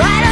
try to